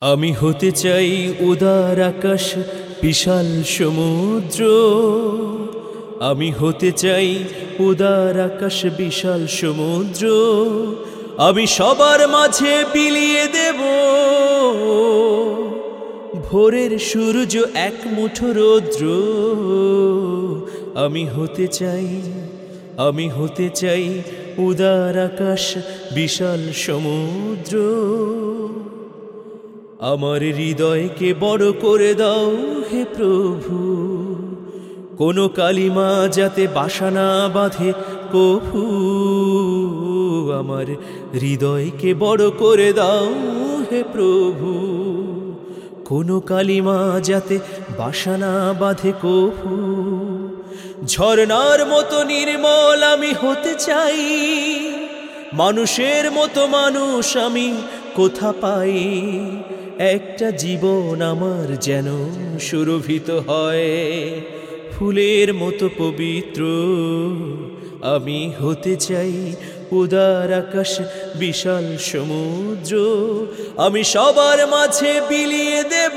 আমি হতে চাই উদার আকাশ, বিশাল সমুদ্র। আমি হতে চাই উদার আকাশ, বিশাল সমুদ্র। আমি সবার মাঝে বিলিয়ে দেব। ভোরের সূর্য এক মুঠো রৌদ্র। আমি হতে চাই, আমি হতে চাই উদার আকাশ, বিশাল সমুদ্র। আমার হৃদয়কে বড় করে দাও হে প্রভু। কোনো কালিমা যাতে বাসা না বাঁধে কভু আমার হৃদয়কে বড় করে দাও হে প্রভু। কোনো কালিমা যাতে বাসা না বাঁধে কভু ঝর্ণার মতো নির্মল আমি হতে চাই। মানুষের মতো মানুষ আমি কোথা পাই? একটা জীবন আমার যেন সুরভিত হয়, ফুলের মতো পবিত্র। আমি হতে চাই উদার আকাশ, বিশাল সমুদ্র। আমি সবার মাঝে বিলিয়ে দেব।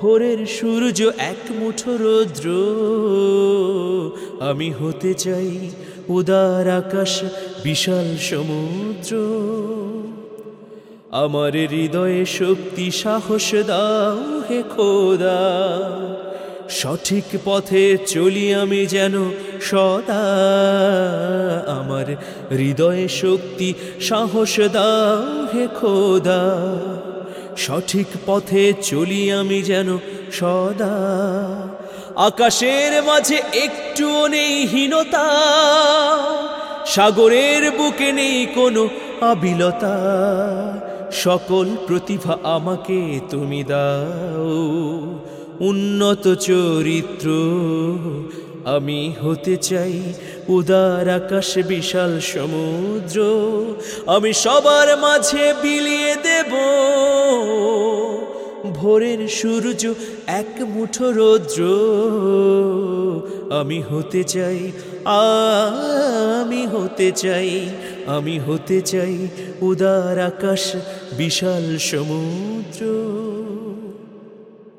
ভোরের সূর্য এক মুঠো রৌদ্র। আমি হতে চাই উদার আকাশ, বিশাল সমুদ্র। আমার হৃদয়ে শক্তি, সাহস দাও হে খোদা। সঠিক পথে চলি আমি যেন সদা। আমার হৃদয়ে শক্তি, সাহস দাও হে খোদা। সঠিক পথে চলি আমি যেন সদা। আকাশের মাঝে একটুও নেই হীনতা। সাগরের বুকে নেই কোনো আবিলতা। সকল প্রতিভা আমাকে তুমি দাও। উন্নত চরিত্র, আমি হতে চাই উদার আকাশ, বিশাল সমুদ্র। আমি সবার মাঝে বিলিয়ে দেব। ভোরের সূর্য এক মুঠো রৌদ্র। আমি হতে চাই, আমি হতে চাই, আমি হতে চাই উদার আকাশ বিশাল সমুদ্র।